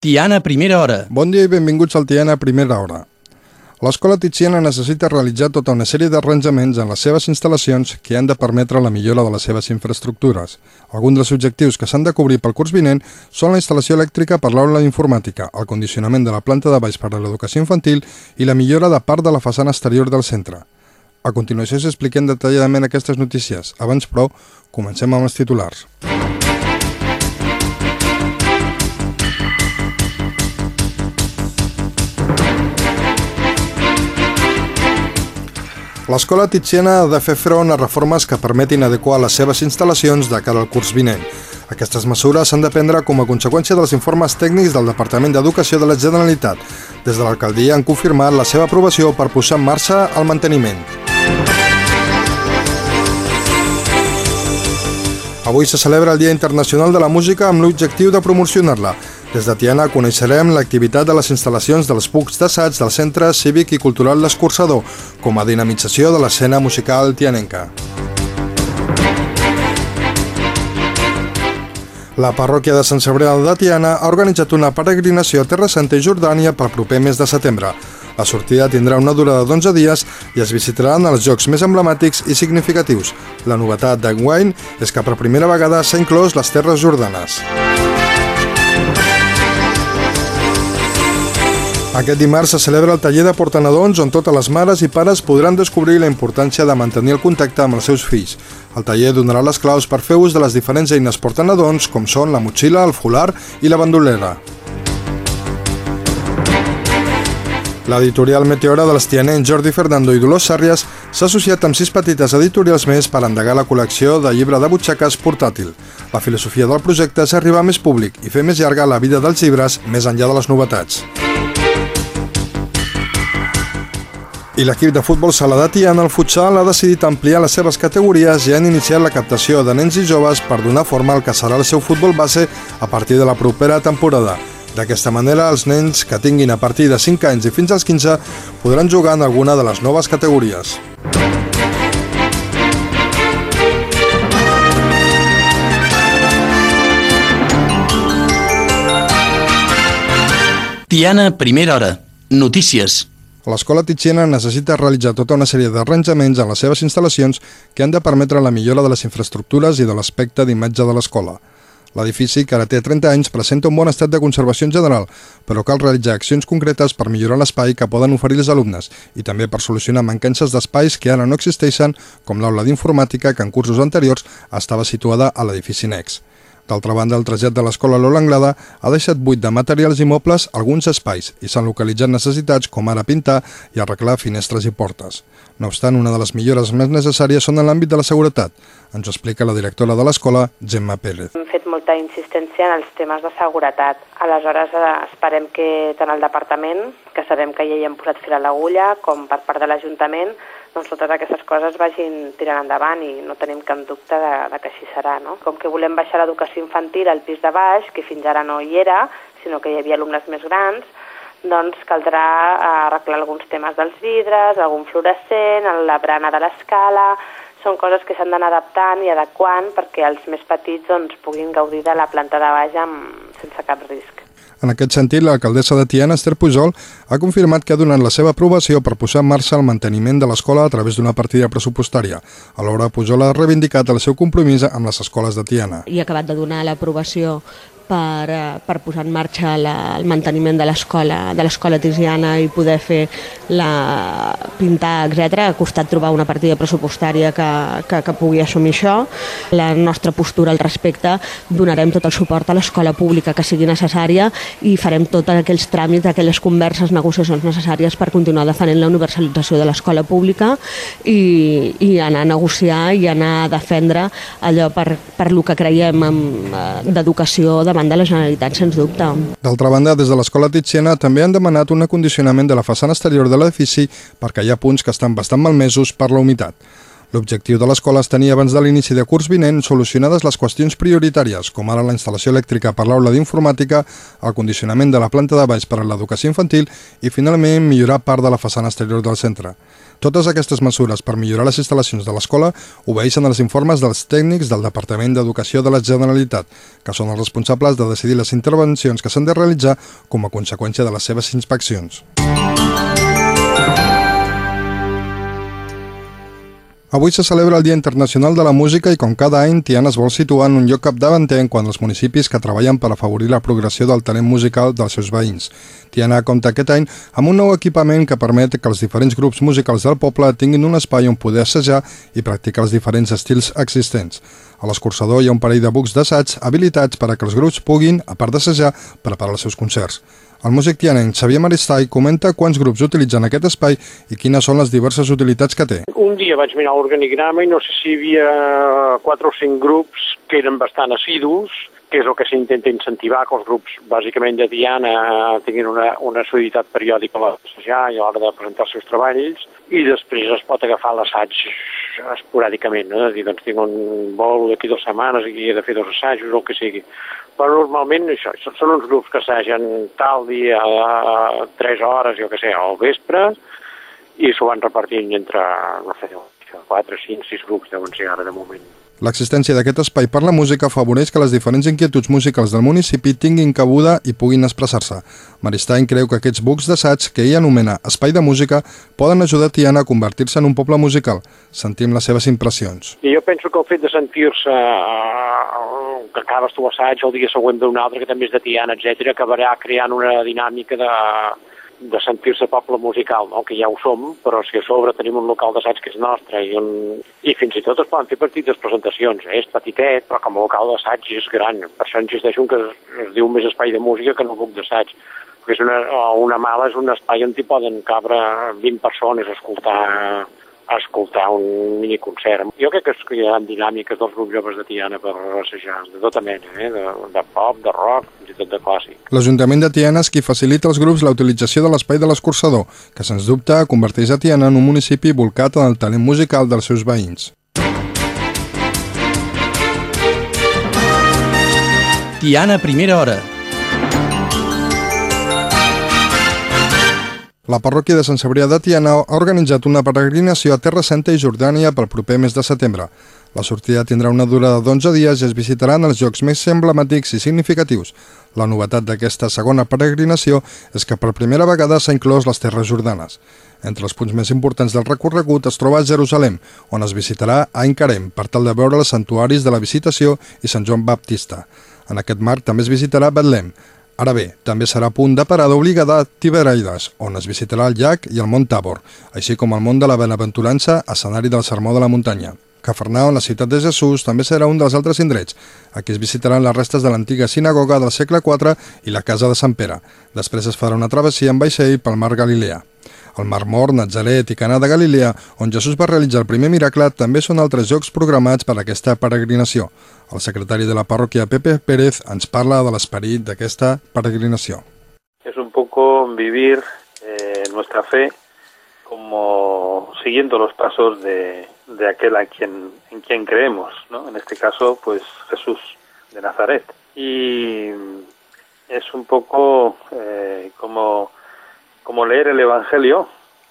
Tiana Primera Hora. Bon dia i benvinguts al Tiana Primera Hora. L'escola Tiziana necessita realitzar tota una sèrie d'arranjaments en les seves instal·lacions que han de permetre la millora de les seves infraestructures. Alguns dels objectius que s'han de cobrir pel curs vinent són la instal·lació elèctrica per l'aula d'informàtica, el condicionament de la planta de baix per a l'educació infantil i la millora de part de la façana exterior del centre. A continuació s'expliquen detalladament aquestes notícies. Abans, però, comencem amb els titulars. L'escola Tiziana ha de fer front a reformes que permetin adequar les seves instal·lacions de cara al curs vinent. Aquestes mesures s'han de prendre com a conseqüència dels informes tècnics del Departament d'Educació de la Generalitat. Des de l'alcaldia han confirmat la seva aprovació per posar en marxa el manteniment. Avui se celebra el Dia Internacional de la Música amb l'objectiu de promocionar-la. Des de Tiana coneixerem l'activitat de les instal·lacions dels pucs d'assaig del Centre Cívic i Cultural L'Escurçador com a dinamització de l'escena musical tianenca. La parròquia de Sant Cebrià de Tiana ha organitzat una peregrinació a Terra Santa i Jordània per proper mes de setembre. La sortida tindrà una durada d'11 dies i es visitaran els jocs més emblemàtics i significatius. La novetat d'enguany és que per primera vegada s'ha inclòs les Terres Jordanes. Aquest dimarts se celebra el taller de portanadons on totes les mares i pares podran descobrir la importància de mantenir el contacte amb els seus fills. El taller donarà les claus per fer ús de les diferents eines portanadons com són la motxilla, el folar i la bandolera. L'editorial Meteora de l'estianenc Jordi Fernando i Dolors Sàrries s'ha associat amb sis petites editorials més per endegar la col·lecció de llibre de butxaques portàtil. La filosofia del projecte és arribar més públic i fer més llarga la vida dels llibres més enllà de les novetats. I l'equip de futbol Saladatí en el futsal ha decidit ampliar les seves categories i han iniciat la captació de nens i joves per donar forma al que serà el seu futbol base a partir de la propera temporada. D'aquesta manera, els nens que tinguin a partir de 5 anys i fins als 15 podran jugar en alguna de les noves categories. Tiana Primera Hora. Notícies. L'escola Tiziana necessita realitzar tota una sèrie d'arranjaments en les seves instal·lacions que han de permetre la millora de les infraestructures i de l'aspecte d'imatge de l'escola. L'edifici, que ara té 30 anys, presenta un bon estat de conservació en general, però cal realitzar accions concretes per millorar l'espai que poden oferir els alumnes i també per solucionar mancances d'espais que ara no existeixen, com l'aula d'informàtica que en cursos anteriors estava situada a l'edifici Nex. D'altra banda, el trasllat de l'escola Lola Anglada ha deixat buit de materials i mobles alguns espais i s'han localitzat necessitats com ara pintar i arreglar finestres i portes. No obstant, una de les millores més necessàries són en l'àmbit de la seguretat. Ens explica la directora de l'escola, Gemma Pérez. Hem fet molta insistència en els temes de seguretat. Aleshores, eh, esperem que tant el departament, que sabem que ja hi hem posat fil a l'agulla, com per part de l'Ajuntament, doncs totes aquestes coses vagin tirant endavant i no tenim cap dubte de, de que així serà. No? Com que volem baixar l'educació infantil al pis de baix, que fins ara no hi era, sinó que hi havia alumnes més grans, doncs caldrà arreglar alguns temes dels vidres, algun fluorescent, la brana de l'escala, són coses que s'han d'anar adaptant i adequant perquè els més petits doncs, puguin gaudir de la planta de baix amb, sense cap risc. En aquest sentit, l'alcaldessa de Tiana, Esther Pujol, ha confirmat que ha donat la seva aprovació per posar en marxa el manteniment de l'escola a través d'una partida pressupostària. Alhora, Pujol ha reivindicat el seu compromís amb les escoles de Tiana. I ha acabat de donar l'aprovació per, eh, per posar en marxa la, el manteniment de l'escola de l'escola tisiana i poder fer la pintar, etc. Ha costat trobar una partida pressupostària que, que, que pugui assumir això. La nostra postura al respecte, donarem tot el suport a l'escola pública que sigui necessària i farem tots aquells tràmits, aquelles converses, negociacions necessàries per continuar defendent la universalització de l'escola pública i, i anar a negociar i anar a defendre allò per, per lo que creiem eh, d'educació de davant de la Generalitat, sens dubte. D'altra banda, des de l'Escola Tiziana també han demanat un acondicionament de la façana exterior de l'edifici perquè hi ha punts que estan bastant malmesos per la humitat. L'objectiu de l'escola és tenir abans de l'inici de curs vinent solucionades les qüestions prioritàries, com ara la instal·lació elèctrica per l'aula d'informàtica, el condicionament de la planta de baix per a l'educació infantil i, finalment, millorar part de la façana exterior del centre. Totes aquestes mesures per millorar les instal·lacions de l'escola obeixen als informes dels tècnics del Departament d'Educació de la Generalitat, que són els responsables de decidir les intervencions que s'han de realitzar com a conseqüència de les seves inspeccions. Avui se celebra el Dia Internacional de la Música i com cada any Tiana es vol situar en un lloc capdavanter en quant als municipis que treballen per afavorir la progressió del talent musical dels seus veïns. Tiana compta aquest any amb un nou equipament que permet que els diferents grups musicals del poble tinguin un espai on poder assajar i practicar els diferents estils existents. A l'escurçador hi ha un parell de bucs d'assaig habilitats per a que els grups puguin, a part d'assajar, preparar els seus concerts. El músic tianenc Xavier Maristall comenta quants grups utilitzen aquest espai i quines són les diverses utilitats que té. Un dia vaig mirar l'organigrama i no sé si hi havia quatre o cinc grups que eren bastant assidus, que és el que s'intenta incentivar, que els grups bàsicament de Diana tinguin una, una soliditat periòdica a l'assajar i a l'hora de presentar els seus treballs, i després es pot agafar l'assaig esporàdicament, no? és dir, doncs tinc un vol d'aquí dues setmanes i he de fer dos assajos o el que sigui però normalment això, són uns grups que assagen tal dia a 3 hores, jo que sé, al vespre, i s'ho van repartint entre, no sé, 4, 5, 6 grups deuen ser ara de moment. L'existència d'aquest espai per la música afavoreix que les diferents inquietuds musicals del municipi tinguin cabuda i puguin expressar-se. Maristany creu que aquests bucs d'assaig, que ell anomena espai de música, poden ajudar Tiana a convertir-se en un poble musical. Sentim les seves impressions. I jo penso que el fet de sentir-se uh, que acabes tu assaig el dia següent d'un altre, que també és de Tiana, etc acabarà creant una dinàmica de, de sentir-se poble musical, no? que ja ho som, però si a sobre tenim un local d'assaig que és nostre i, un... i fins i tot es poden fer petites presentacions. Eh? És petitet, però com a local d'assaig és gran. Per això insisteixo que es, es diu més espai de música que no buc d'assaig. Perquè és una, una mala és un espai on hi poden cabre 20 persones a escoltar a escoltar un miniconcert. Jo crec que hi ha dinàmiques dels grups joves de Tiana per assajar, de tota mena, eh? de, de pop, de rock, tot de clàssic. L'Ajuntament de Tiana és qui facilita als grups la utilització de l'espai de l'escurçador, que sens dubte converteix a Tiana en un municipi volcat en el talent musical dels seus veïns. Tiana, primera hora. La parròquia de Sant Cebrià de Tiana ha organitzat una peregrinació a Terra Santa i Jordània pel proper mes de setembre. La sortida tindrà una durada d'11 dies i es visitaran els llocs més emblemàtics i significatius. La novetat d'aquesta segona peregrinació és que per primera vegada s'ha inclòs les terres jordanes. Entre els punts més importants del recorregut es troba Jerusalem, on es visitarà Ain Karem per tal de veure els santuaris de la Visitació i Sant Joan Baptista. En aquest marc també es visitarà Betlem, Ara bé, també serà punt de parada obligada a Tiberaides, on es visitarà el llac i el Mont Tabor, així com el Mont de la Benaventurança, escenari del Sermó de la Muntanya. Cafarnau, la ciutat de Jesús, també serà un dels altres indrets. Aquí es visitaran les restes de l'antiga sinagoga del segle IV i la casa de Sant Pere. Després es farà una travessia amb vaixell pel mar Galilea. El Mar Mort, Natzaret i Canà de Galilea, on Jesús va realitzar el primer miracle, també són altres jocs programats per a aquesta peregrinació. El secretari de la parròquia, Pepe Pérez, ens parla de l'esperit d'aquesta peregrinació. Es un poco vivir eh, nuestra fe como siguiendo los pasos de, de aquel a quien, en quien creemos, ¿no? En este caso, pues Jesús de Nazaret. Y es un poco eh, como como leer el Evangelio,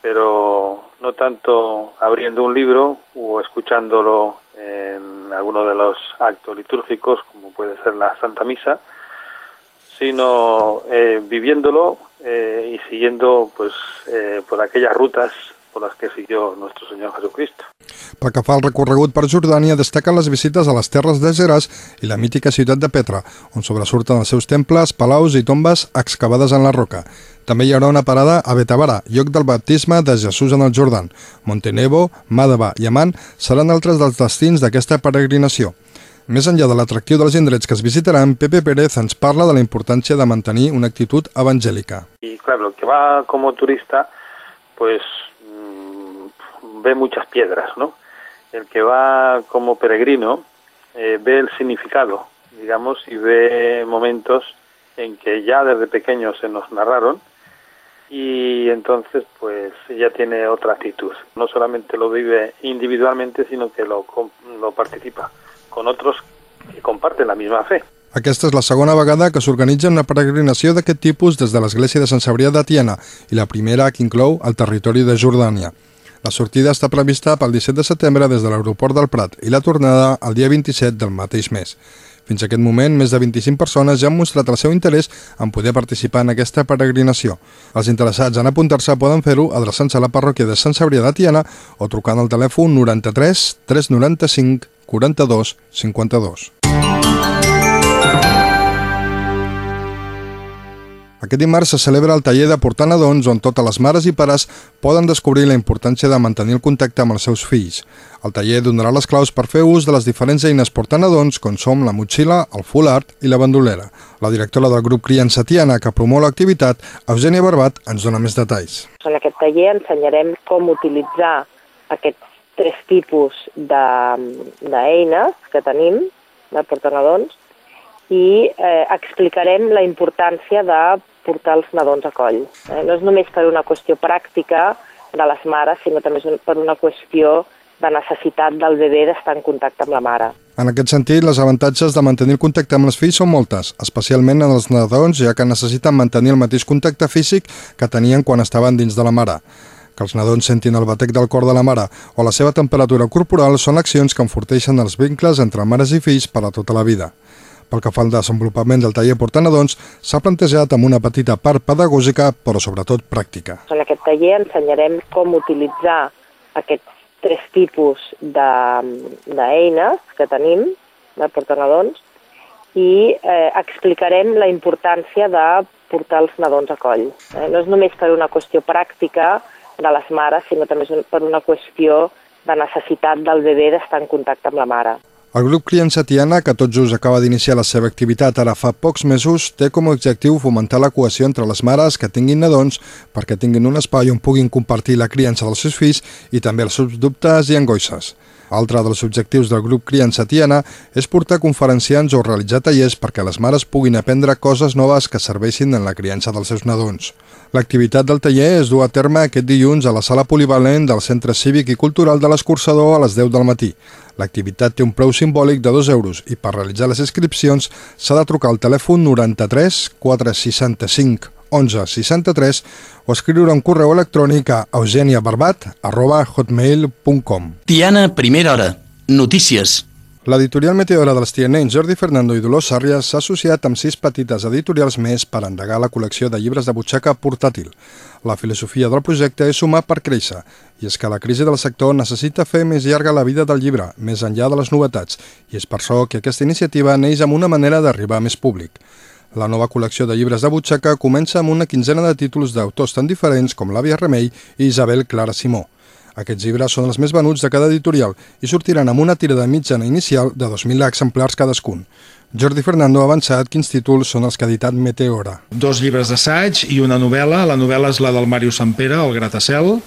pero no tanto abriendo un libro o escuchándolo en alguno de los actos litúrgicos, como puede ser la Santa Misa, sino eh, viviéndolo eh, y siguiendo pues eh, por aquellas rutas por les que siguió nuestro Senyor Jesucristo. Pel que fa al recorregut per Jordània, destaquen les visites a les terres de Geràs i la mítica ciutat de Petra, on sobresurten els seus temples, palaus i tombes excavades en la roca. També hi haurà una parada a Betabara, lloc del baptisme de Jesús en el Jordan. Montenegro, Màdava i Amman seran altres dels destins d'aquesta peregrinació. Més enllà de l'atractiu dels indrets que es visitaran, Pepe Pérez ens parla de la importància de mantenir una actitud evangèlica. Y claro, el que va como turista, pues ve muchas piedras, ¿no? El que va como peregrino eh, ve el significado, digamos, y ve momentos en que ya desde pequeños se nos narraron y entonces pues ya tiene otra actitud. No solamente lo vive individualmente, sino que lo, lo participa con otros que comparten la misma fe. Aquesta és la segona vegada que s'organitza una peregrinació d'aquest tipus des de l'església de Sant Cebrià de Tiana i la primera que inclou el territori de Jordània. La sortida està prevista pel 17 de setembre des de l'aeroport del Prat i la tornada el dia 27 del mateix mes. Fins a aquest moment, més de 25 persones ja han mostrat el seu interès en poder participar en aquesta peregrinació. Els interessats en apuntar-se poden fer-ho adreçant-se a la parròquia de Sant Cebrià de Tiana o trucant al telèfon 93 395 42 52. Aquest dimarts se celebra el taller de portar nadons on totes les mares i pares poden descobrir la importància de mantenir el contacte amb els seus fills. El taller donarà les claus per fer ús de les diferents eines portar nadons com som la motxilla, el full art i la bandolera. La directora del grup Criança Tiana, que promou l'activitat, Eugènia Barbat, ens dona més detalls. En aquest taller ensenyarem com utilitzar aquests tres tipus d'eines de, que tenim de portanadons i eh, explicarem la importància de portar els nadons a coll. Eh, no és només per una qüestió pràctica de les mares, sinó també per una qüestió de necessitat del bebè d'estar en contacte amb la mare. En aquest sentit, les avantatges de mantenir el contacte amb els fills són moltes, especialment en els nadons, ja que necessiten mantenir el mateix contacte físic que tenien quan estaven dins de la mare. Que els nadons sentin el batec del cor de la mare o la seva temperatura corporal són accions que enforteixen els vincles entre mares i fills per a tota la vida. Pel que fa al desenvolupament del taller Portanadons, s'ha plantejat amb una petita part pedagògica, però sobretot pràctica. En aquest taller ensenyarem com utilitzar aquests tres tipus d'eines que tenim, de portanadons, i eh, explicarem la importància de portar els nadons a coll. Eh, no és només per una qüestió pràctica de les mares, sinó també per una qüestió de necessitat del bebè d'estar en contacte amb la mare. El grup Client Satiana, que tot just acaba d'iniciar la seva activitat ara fa pocs mesos, té com a objectiu fomentar la cohesió entre les mares que tinguin nadons perquè tinguin un espai on puguin compartir la criança dels seus fills i també els seus dubtes i angoixes. Altre dels objectius del grup Criança Tiana és portar conferenciants o realitzar tallers perquè les mares puguin aprendre coses noves que serveixin en la criança dels seus nadons. L'activitat del taller es du a terme aquest dilluns a la sala polivalent del Centre Cívic i Cultural de l'Escurçador a les 10 del matí. L'activitat té un preu simbòlic de 2 euros i per realitzar les inscripcions s'ha de trucar al telèfon 93 465 11 63 o escriure un correu electrònic a eugeniabarbat arroba hotmail.com. Tiana, primera hora. Notícies. L'editorial Meteora dels tianencs Jordi Fernando i Dolors Sàrries s'ha associat amb sis petites editorials més per endegar la col·lecció de llibres de butxaca portàtil. La filosofia del projecte és sumar per créixer, i és que la crisi del sector necessita fer més llarga la vida del llibre, més enllà de les novetats, i és per això que aquesta iniciativa neix amb una manera d'arribar més públic. La nova col·lecció de llibres de butxaca comença amb una quinzena de títols d'autors tan diferents com l'Àvia Remei i Isabel Clara Simó. Aquests llibres són els més venuts de cada editorial i sortiran amb una tirada mitjana inicial de 2.000 exemplars cadascun. Jordi Fernando ha avançat quins títols són els que ha editat Meteora. Dos llibres d'assaig i una novel·la. La novel·la és la del Màrius Sampere, El Gratacel,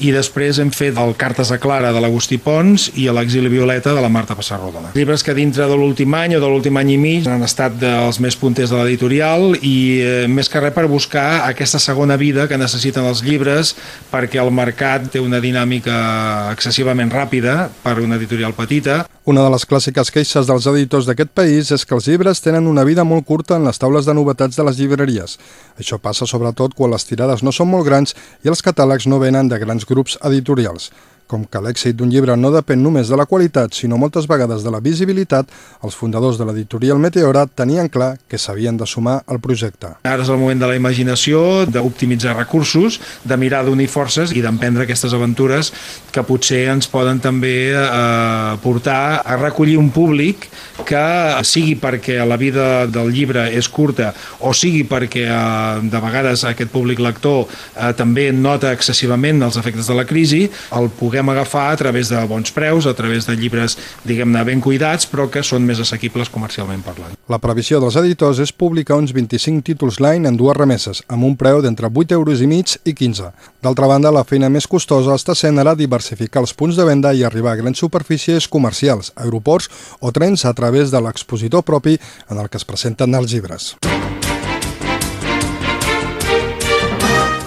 i després hem fet el Cartes a Clara de l'Agustí Pons i l'exili Violeta de la Marta Passarrodona. Llibres que dintre de l'últim any o de l'últim any i mig han estat dels més punters de l'editorial i eh, més que res per buscar aquesta segona vida que necessiten els llibres perquè el mercat té una dinàmica excessivament ràpida per una editorial petita. Una de les clàssiques queixes dels editors d'aquest país és que els llibres tenen una vida molt curta en les taules de novetats de les llibreries. Això passa sobretot quan les tirades no són molt grans i els catàlegs no venen de grans grups editorials. Com que l'èxit d'un llibre no depèn només de la qualitat, sinó moltes vegades de la visibilitat, els fundadors de l'editorial Meteora tenien clar que s'havien de sumar al projecte. Ara és el moment de la imaginació, d'optimitzar recursos, de mirar d'unir forces i d'emprendre aquestes aventures que potser ens poden també eh, portar a recollir un públic que sigui perquè la vida del llibre és curta o sigui perquè eh, de vegades aquest públic lector eh, també nota excessivament els efectes de la crisi, el puguem podem agafar a través de bons preus, a través de llibres, diguem-ne, ben cuidats, però que són més assequibles comercialment parlant. La previsió dels editors és publicar uns 25 títols l'any en dues remeses, amb un preu d'entre 8 euros i mig i 15. D'altra banda, la feina més costosa està sent ara diversificar els punts de venda i arribar a grans superfícies comercials, aeroports o trens a través de l'expositor propi en el que es presenten els llibres.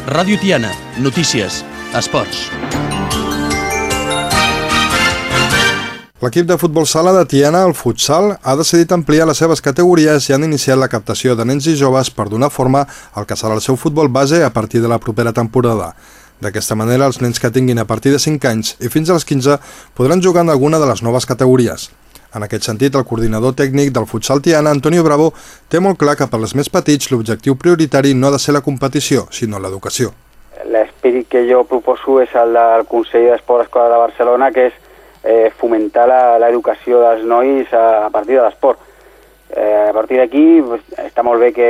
Ràdio Tiana, notícies, esports. L'equip de futbol sala de Tiana, el futsal, ha decidit ampliar les seves categories i han iniciat la captació de nens i joves per donar forma al que serà el seu futbol base a partir de la propera temporada. D'aquesta manera, els nens que tinguin a partir de 5 anys i fins als 15 podran jugar en alguna de les noves categories. En aquest sentit, el coordinador tècnic del futsal Tiana, Antonio Bravo, té molt clar que per als més petits l'objectiu prioritari no ha de ser la competició, sinó l'educació. L'espírit que jo proposo és el del Consell d'Esport Escola de Barcelona, que és eh, fomentar l'educació dels nois a, a partir de l'esport. Eh, a partir d'aquí pues, està molt bé que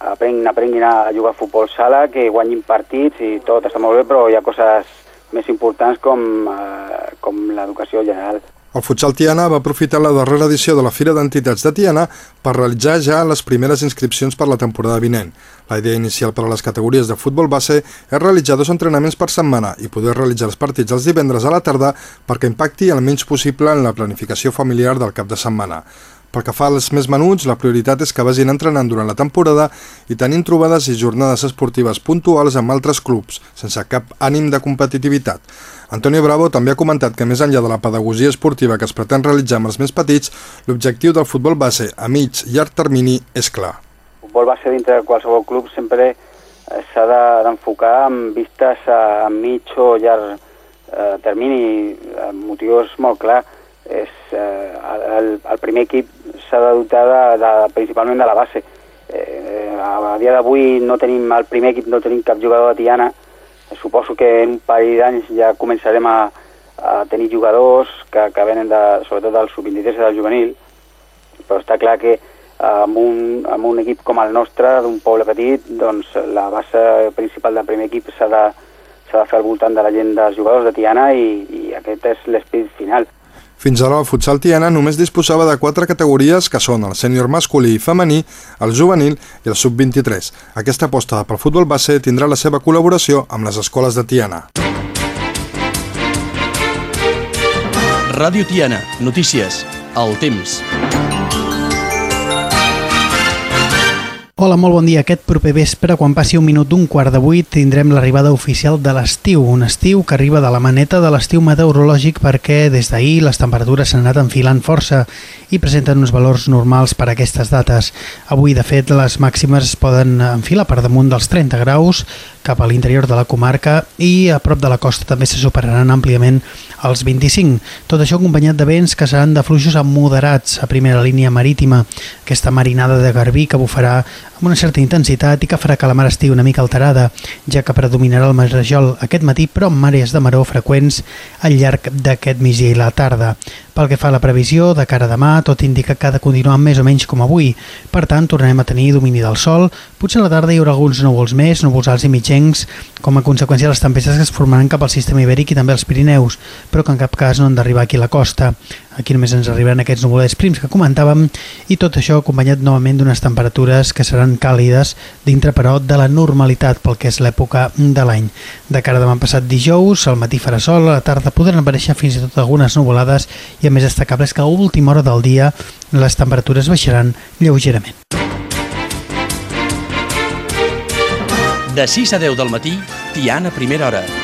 aprenguin, aprenguin a jugar a futbol sala, que guanyin partits i tot està molt bé, però hi ha coses més importants com, eh, com l'educació general. El Futsal Tiana va aprofitar la darrera edició de la Fira d'Entitats de Tiana per realitzar ja les primeres inscripcions per la temporada vinent. La idea inicial per a les categories de futbol base és realitzar dos entrenaments per setmana i poder realitzar els partits els divendres a la tarda perquè impacti el menys possible en la planificació familiar del cap de setmana. Pel que fa als més menuts, la prioritat és que vagin entrenant durant la temporada i tenint trobades i jornades esportives puntuals amb altres clubs, sense cap ànim de competitivitat. Antonio Bravo també ha comentat que més enllà de la pedagogia esportiva que es pretén realitzar amb els més petits, l'objectiu del futbol base a mig i llarg termini és clar. El futbol base dintre de qualsevol club sempre eh, s'ha d'enfocar amb vistes a mig o llarg eh, termini, amb motius molt clar. És, eh, el primer equip s'ha de dotar de, de, principalment de la base. Eh, a, dia d'avui no tenim, el primer equip no tenim cap jugador de Tiana, suposo que en un parell d'anys ja començarem a, a tenir jugadors que, que venen de, sobretot del sub-23 i del juvenil, però està clar que amb un, amb un equip com el nostre, d'un poble petit, doncs la base principal del primer equip s'ha de, de fer al voltant de la gent dels jugadors de Tiana i, i aquest és l'esperit final. Fins ara el futsal Tiana només disposava de quatre categories que són el sènior masculí i femení, el juvenil i el sub-23. Aquesta aposta pel futbol base tindrà la seva col·laboració amb les escoles de Tiana. Ràdio Tiana, notícies, el temps. Hola, molt bon dia. Aquest proper vespre, quan passi un minut d'un quart de vuit, tindrem l'arribada oficial de l'estiu. Un estiu que arriba de la maneta de l'estiu meteorològic perquè des d'ahir les temperatures s'han anat enfilant força i presenten uns valors normals per a aquestes dates. Avui, de fet, les màximes es poden enfilar per damunt dels 30 graus cap a l'interior de la comarca i a prop de la costa també se superaran àmpliament els 25. Tot això acompanyat de vents que seran de fluixos moderats a primera línia marítima. Aquesta marinada de garbí que bufarà amb una certa intensitat i que farà que la mar estigui una mica alterada, ja que predominarà el marejol aquest matí, però amb mares de maró freqüents al llarg d'aquest migdia i la tarda. Pel que fa a la previsió, de cara a demà, tot indica que ha de continuar més o menys com avui. Per tant, tornarem a tenir domini del sol. Potser a la tarda hi haurà alguns núvols més, núvols alts i mitjencs, com a conseqüència de les tempestes que es formaran cap al sistema ibèric i també als Pirineus, però que en cap cas no han d'arribar aquí a la costa. Aquí només ens arribaran aquests nuvolets prims que comentàvem i tot això acompanyat novament d'unes temperatures que seran càlides dintre però de la normalitat pel que és l'època de l'any. De cara a demà passat dijous, al matí farà sol, a la tarda podran aparèixer fins i tot algunes nuvolades i a més destacable és que a última hora del dia les temperatures baixaran lleugerament. De 6 a 10 del matí, Tiana Primera Hora.